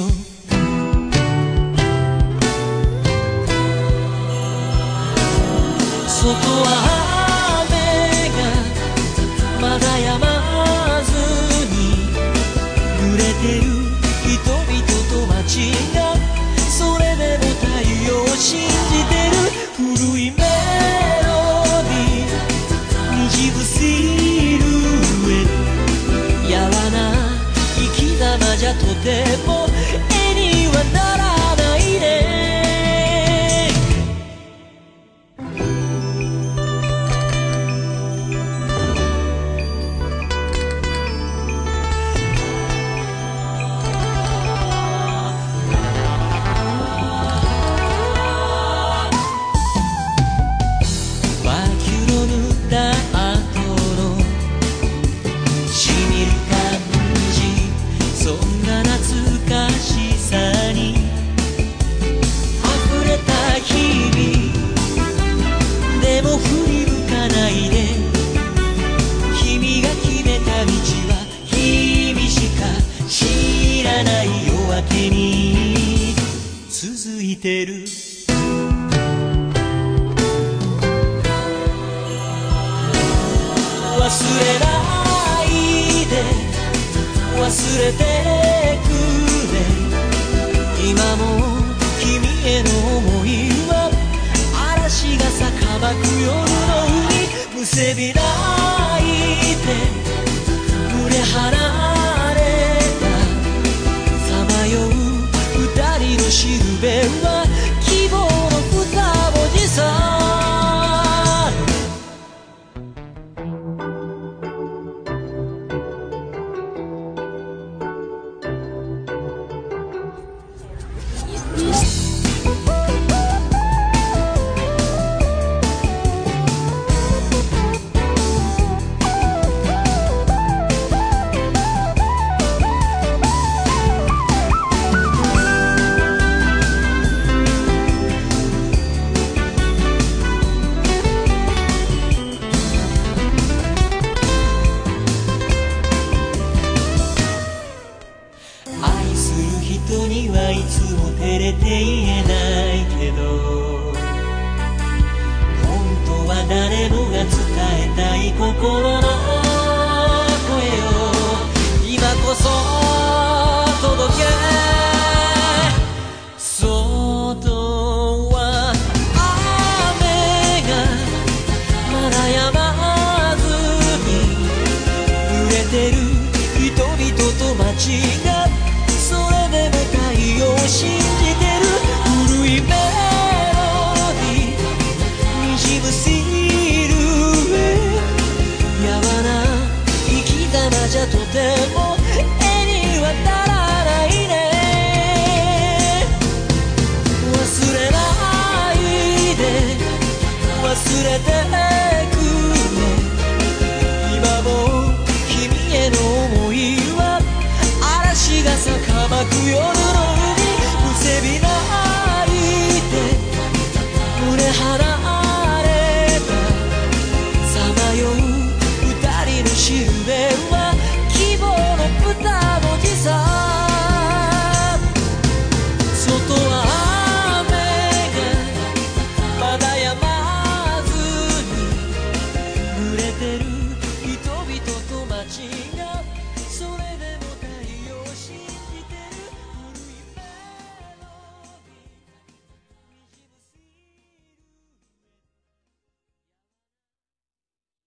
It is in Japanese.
よ外は雨がまだ止まずに濡れてる人々と街がそれでも太陽を信じてる古いメロディーにじぶシルエットやわな生き様じゃとてもてる。忘れないで忘れてくれ今も君への想いは嵐がさかばく夜の海むせび泣はいつも照れて言えないけど本当は誰もが伝えたい心の声を今こそ届け。外は雨がまだ止まずに濡れてる人々と街けてくの今も君への想いは嵐がさかまく夜の海むせびな